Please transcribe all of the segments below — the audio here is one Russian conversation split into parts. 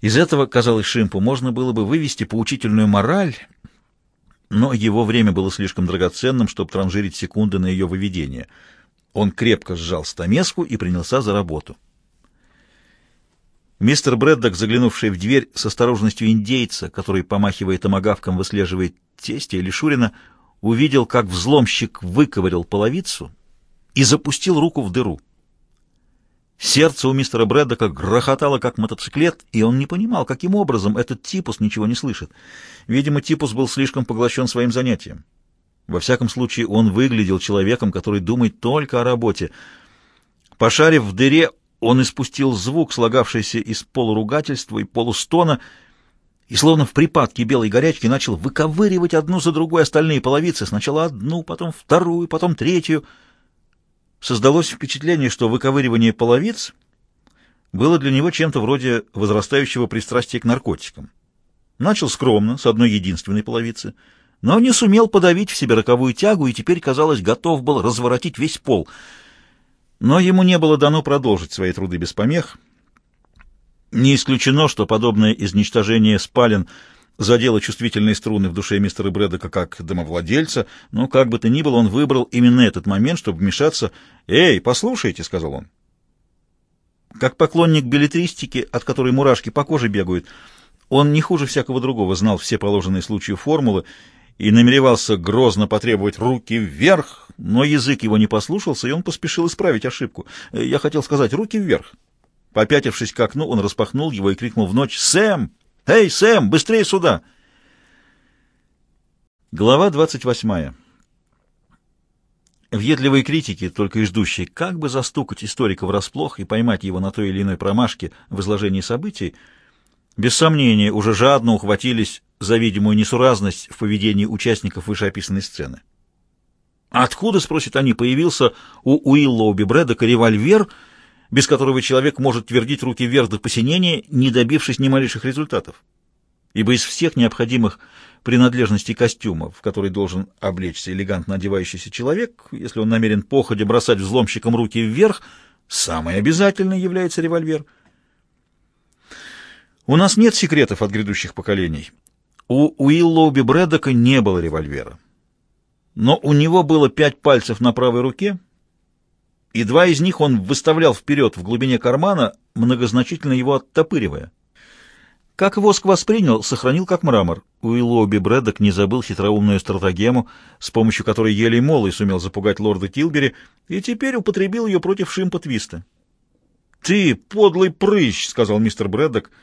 Из этого, казалось Шимпу, можно было бы вывести поучительную мораль, но его время было слишком драгоценным, чтобы транжирить секунды на ее выведение. Он крепко сжал стамеску и принялся за работу. Мистер Брэддок, заглянувший в дверь с осторожностью индейца, который, помахивая томагавком, выслеживает тестя или Шурина, увидел, как взломщик выковырял половицу и запустил руку в дыру. Сердце у мистера Брэддока грохотало, как мотоциклет, и он не понимал, каким образом этот типус ничего не слышит. Видимо, типус был слишком поглощен своим занятием. Во всяком случае, он выглядел человеком, который думает только о работе. Пошарив в дыре, он испустил звук, слагавшийся из полуругательства и полустона, и словно в припадке белой горячки начал выковыривать одну за другой остальные половицы, сначала одну, потом вторую, потом третью — Создалось впечатление, что выковыривание половиц было для него чем-то вроде возрастающего пристрастия к наркотикам. Начал скромно, с одной единственной половицы, но не сумел подавить в себе роковую тягу и теперь, казалось, готов был разворотить весь пол. Но ему не было дано продолжить свои труды без помех. Не исключено, что подобное изничтожение спален – задело чувствительные струны в душе мистера Брэдока как домовладельца, но как бы то ни было, он выбрал именно этот момент, чтобы вмешаться. «Эй, послушайте», — сказал он. Как поклонник билетристики, от которой мурашки по коже бегают, он не хуже всякого другого знал все положенные случаи формулы и намеревался грозно потребовать руки вверх, но язык его не послушался, и он поспешил исправить ошибку. Я хотел сказать «руки вверх». Попятившись к окну, он распахнул его и крикнул в ночь «Сэм! «Эй, Сэм, быстрее сюда!» Глава 28. Въедливые критики, только и ждущие, как бы застукать историка врасплох и поймать его на той или иной промашке в изложении событий, без сомнения уже жадно ухватились за видимую несуразность в поведении участников вышеописанной сцены. Откуда, спросят они, появился у Уиллоуби Брэдока револьвер — без которого человек может твердить руки вверх до посинения, не добившись ни малейших результатов. Ибо из всех необходимых принадлежностей костюма, в который должен облечься элегантно одевающийся человек, если он намерен походе бросать взломщикам руки вверх, самый обязательный является револьвер. У нас нет секретов от грядущих поколений. У Уиллоуби Брэдока не было револьвера. Но у него было пять пальцев на правой руке — и два из них он выставлял вперед в глубине кармана, многозначительно его оттопыривая. Как воск воспринял, сохранил как мрамор. Уиллоуби Брэддок не забыл хитроумную стратагему, с помощью которой еле молой сумел запугать лорда Тилбери, и теперь употребил ее против Шимпа Твиста. «Ты, подлый прыщ!» — сказал мистер Брэддок —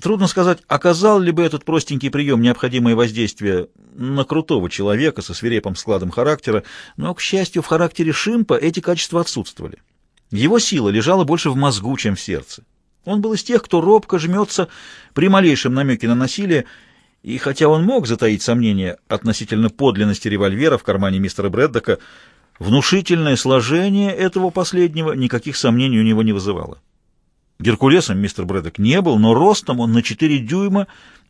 Трудно сказать, оказал ли бы этот простенький прием необходимое воздействие на крутого человека со свирепым складом характера, но, к счастью, в характере Шимпа эти качества отсутствовали. Его сила лежала больше в мозгу, чем в сердце. Он был из тех, кто робко жмется при малейшем намеке на насилие, и хотя он мог затаить сомнения относительно подлинности револьвера в кармане мистера Брэддока, внушительное сложение этого последнего никаких сомнений у него не вызывало. Геркулесом мистер Брэдок не был, но ростом он на 4 дюйма,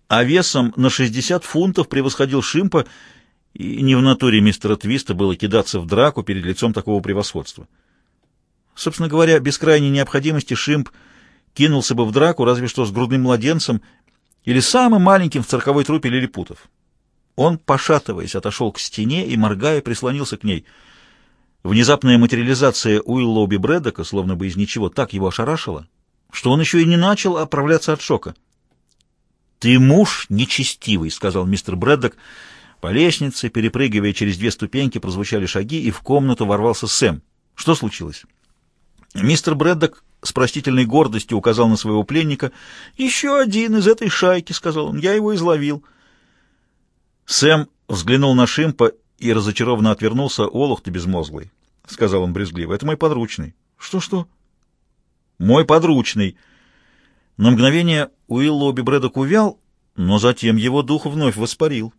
а весом на 60 фунтов превосходил Шимпа, и не в натуре мистера Твиста было кидаться в драку перед лицом такого превосходства. Собственно говоря, без крайней необходимости Шимп кинулся бы в драку разве что с грудным младенцем или самым маленьким в цирковой трупе лилипутов. Он, пошатываясь, отошел к стене и, моргая, прислонился к ней. Внезапная материализация Уиллоуби Брэдока, словно бы из ничего, так его ошарашила, что он еще и не начал оправляться от шока. «Ты муж нечестивый», — сказал мистер Брэддок. По лестнице, перепрыгивая через две ступеньки, прозвучали шаги, и в комнату ворвался Сэм. Что случилось? Мистер Брэддок с простительной гордостью указал на своего пленника. «Еще один из этой шайки», — сказал он, — «я его изловил». Сэм взглянул на Шимпа и разочарованно отвернулся. «Олух ты безмозглый», — сказал он брезгливо, — «это мой подручный». «Что-что?» Мой подручный. На мгновение Уиллоуби Брэдок увял, но затем его дух вновь воспарил.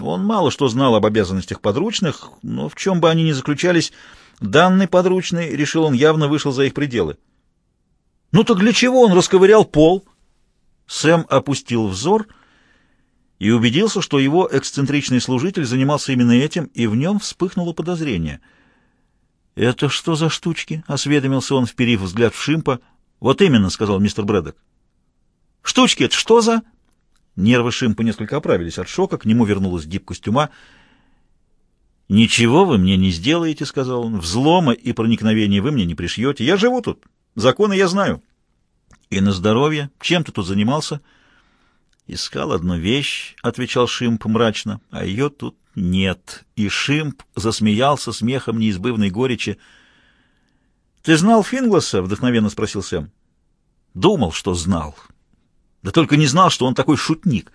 Он мало что знал об обязанностях подручных, но в чем бы они ни заключались, данный подручный, решил он, явно вышел за их пределы. «Ну так для чего он расковырял пол?» Сэм опустил взор и убедился, что его эксцентричный служитель занимался именно этим, и в нем вспыхнуло подозрение — «Это что за штучки?» — осведомился он, вперив взгляд в Шимпа. «Вот именно», — сказал мистер Брэдок. штучки это что за...» Нервы Шимпа несколько оправились от шока, к нему вернулась гибкость ума. «Ничего вы мне не сделаете», — сказал он. «Взлома и проникновения вы мне не пришьете. Я живу тут. Законы я знаю». «И на здоровье. Чем ты тут занимался?» «Искал одну вещь», — отвечал Шимп мрачно, — «а ее тут нет». И Шимп засмеялся смехом неизбывной горечи. «Ты знал Фингласа?» — вдохновенно спросил Сэм. «Думал, что знал. Да только не знал, что он такой шутник».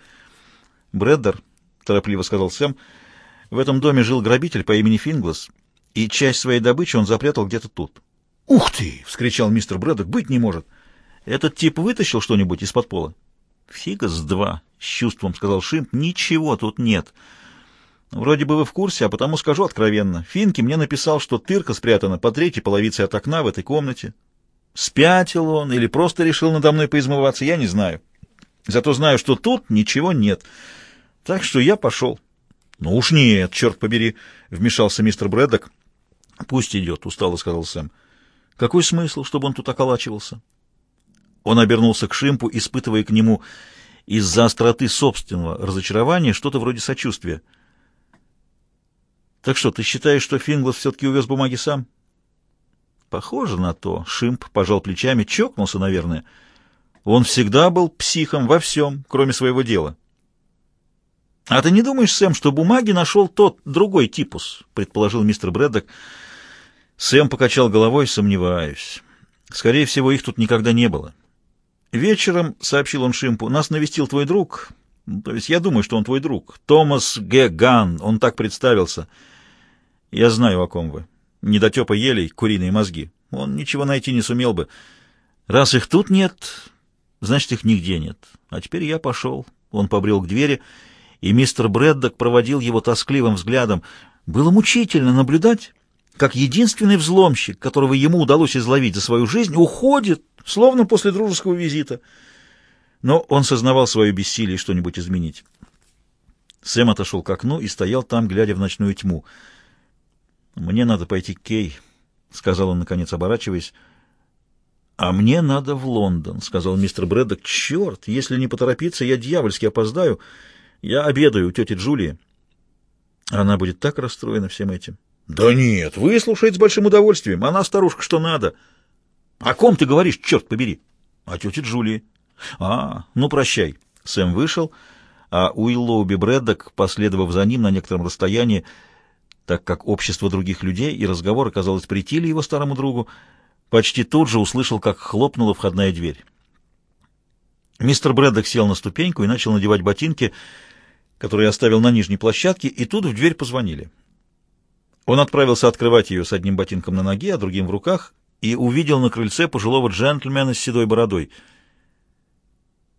«Брэддер», — торопливо сказал Сэм, — «в этом доме жил грабитель по имени Финглас, и часть своей добычи он запрятал где-то тут». «Ух ты!» — вскричал мистер Брэддок. «Быть не может!» «Этот тип вытащил что-нибудь из-под пола?» «Фига с два», — с чувством сказал Шимп. «Ничего тут нет». Вроде бы вы в курсе, а потому скажу откровенно. Финки мне написал, что тырка спрятана по третьей половице от окна в этой комнате. Спятил он или просто решил надо мной поизмываться, я не знаю. Зато знаю, что тут ничего нет. Так что я пошел. — Ну уж нет, черт побери, — вмешался мистер Брэддок. — Пусть идет, — устало сказал Сэм. — Какой смысл, чтобы он тут околачивался? Он обернулся к Шимпу, испытывая к нему из-за остроты собственного разочарования что-то вроде сочувствия. «Так что, ты считаешь, что Финглас все-таки увез бумаги сам?» «Похоже на то». Шимп пожал плечами, чокнулся, наверное. Он всегда был психом во всем, кроме своего дела. «А ты не думаешь, Сэм, что бумаги нашел тот другой типус?» — предположил мистер Брэддок. Сэм покачал головой, сомневаюсь. Скорее всего, их тут никогда не было. «Вечером, — сообщил он Шимпу, — нас навестил твой друг. То есть я думаю, что он твой друг. Томас Г. Ган, он так представился. Я знаю, о ком вы. Недотепа елей, куриные мозги. Он ничего найти не сумел бы. Раз их тут нет, значит, их нигде нет. А теперь я пошел. Он побрел к двери, и мистер Брэддок проводил его тоскливым взглядом. Было мучительно наблюдать, как единственный взломщик, которого ему удалось изловить за свою жизнь, уходит, словно после дружеского визита. Но он сознавал свое бессилие что-нибудь изменить. Сэм отошел к окну и стоял там, глядя в ночную тьму — «Мне надо пойти к Кей», — сказал он, наконец, оборачиваясь. «А мне надо в Лондон», — сказал мистер Брэддок. «Черт, если не поторопиться, я дьявольски опоздаю. Я обедаю у тети Джулии». Она будет так расстроена всем этим. «Да нет, выслушает с большим удовольствием. Она старушка, что надо». «О ком ты говоришь, черт побери?» «О тете Джулии». «А, ну прощай». Сэм вышел, а Уиллоуби Брэддок, последовав за ним на некотором расстоянии, так как общество других людей и разговор, казалось, притили его старому другу, почти тут же услышал, как хлопнула входная дверь. Мистер Брэддок сел на ступеньку и начал надевать ботинки, которые оставил на нижней площадке, и тут в дверь позвонили. Он отправился открывать ее с одним ботинком на ноге, а другим в руках, и увидел на крыльце пожилого джентльмена с седой бородой —